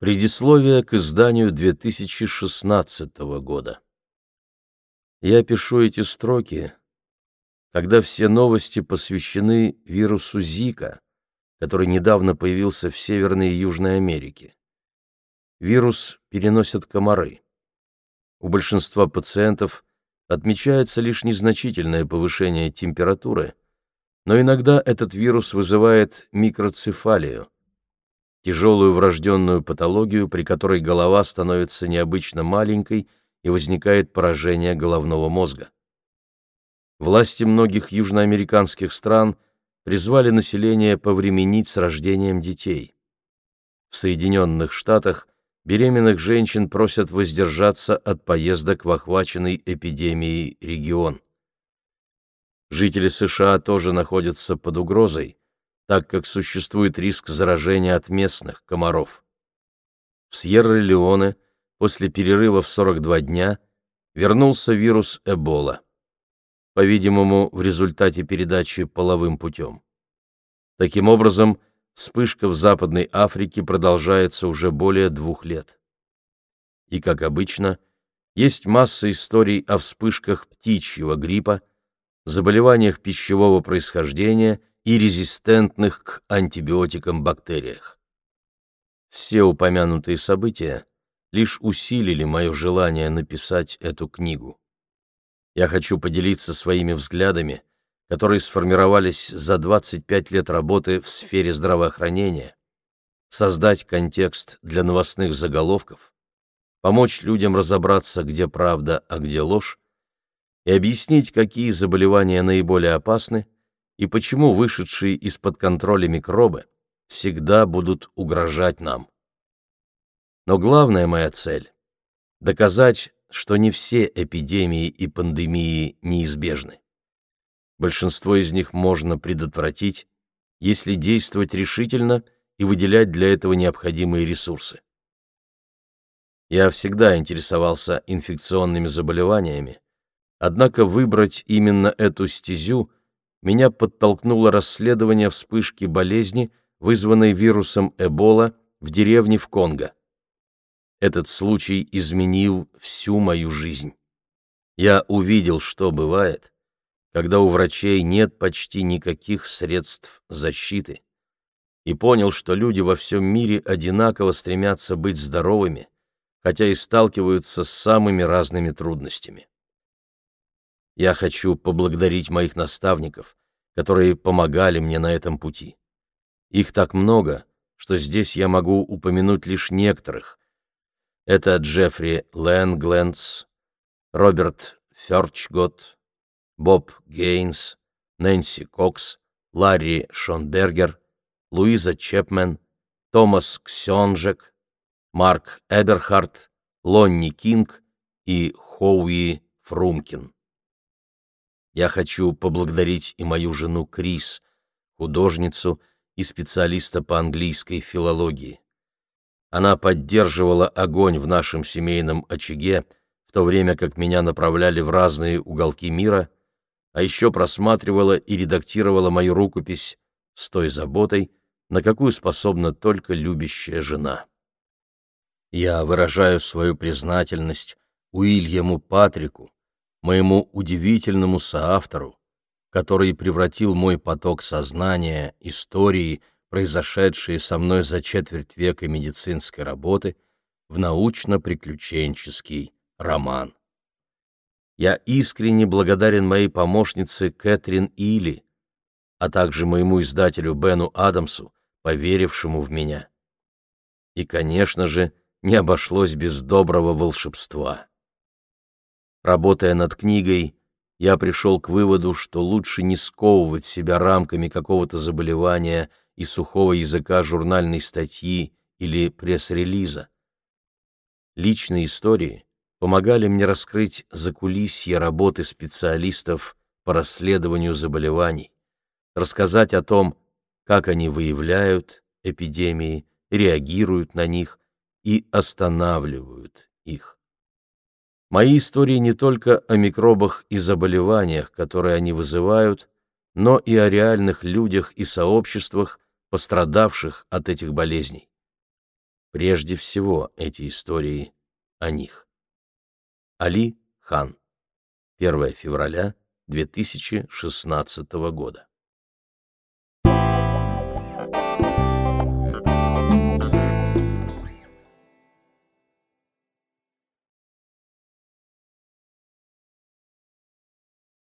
Предисловие к изданию 2016 года. Я пишу эти строки, когда все новости посвящены вирусу Зика, который недавно появился в Северной и Южной Америке. Вирус переносят комары. У большинства пациентов отмечается лишь незначительное повышение температуры, но иногда этот вирус вызывает микроцефалию, тяжелую врожденную патологию, при которой голова становится необычно маленькой и возникает поражение головного мозга. Власти многих южноамериканских стран призвали население повременить с рождением детей. В Соединенных Штатах беременных женщин просят воздержаться от поездок в охваченный эпидемией регион. Жители США тоже находятся под угрозой, так как существует риск заражения от местных комаров. В Сьерра-Леоне после перерыва в 42 дня вернулся вирус Эбола, по-видимому, в результате передачи половым путем. Таким образом, вспышка в Западной Африке продолжается уже более двух лет. И, как обычно, есть масса историй о вспышках птичьего гриппа, заболеваниях пищевого происхождения и резистентных к антибиотикам бактериях. Все упомянутые события лишь усилили мое желание написать эту книгу. Я хочу поделиться своими взглядами, которые сформировались за 25 лет работы в сфере здравоохранения, создать контекст для новостных заголовков, помочь людям разобраться, где правда, а где ложь, и объяснить, какие заболевания наиболее опасны и почему вышедшие из-под контроля микробы всегда будут угрожать нам. Но главная моя цель — доказать, что не все эпидемии и пандемии неизбежны. Большинство из них можно предотвратить, если действовать решительно и выделять для этого необходимые ресурсы. Я всегда интересовался инфекционными заболеваниями, Однако выбрать именно эту стезю меня подтолкнуло расследование вспышки болезни, вызванной вирусом Эбола в деревне в Конго. Этот случай изменил всю мою жизнь. Я увидел, что бывает, когда у врачей нет почти никаких средств защиты, и понял, что люди во всем мире одинаково стремятся быть здоровыми, хотя и сталкиваются с самыми разными трудностями. Я хочу поблагодарить моих наставников, которые помогали мне на этом пути. Их так много, что здесь я могу упомянуть лишь некоторых. Это Джеффри Лэнгленс, Роберт Фёрчгот, Боб Гейнс, Нэнси Кокс, Ларри Шонбергер, Луиза Чепмен, Томас Ксёнжек, Марк Эберхарт, Лонни Кинг и Хоуи Фрумкин. Я хочу поблагодарить и мою жену Крис, художницу и специалиста по английской филологии. Она поддерживала огонь в нашем семейном очаге, в то время как меня направляли в разные уголки мира, а еще просматривала и редактировала мою рукопись с той заботой, на какую способна только любящая жена. Я выражаю свою признательность Уильяму Патрику, моему удивительному соавтору, который превратил мой поток сознания, истории, произошедшие со мной за четверть века медицинской работы, в научно-приключенческий роман. Я искренне благодарен моей помощнице Кэтрин Или, а также моему издателю Бену Адамсу, поверившему в меня. И, конечно же, не обошлось без доброго волшебства. Работая над книгой, я пришел к выводу, что лучше не сковывать себя рамками какого-то заболевания и сухого языка журнальной статьи или пресс-релиза. Личные истории помогали мне раскрыть закулисье работы специалистов по расследованию заболеваний, рассказать о том, как они выявляют эпидемии, реагируют на них и останавливают их. Мои истории не только о микробах и заболеваниях, которые они вызывают, но и о реальных людях и сообществах, пострадавших от этих болезней. Прежде всего, эти истории о них. Али Хан. 1 февраля 2016 года.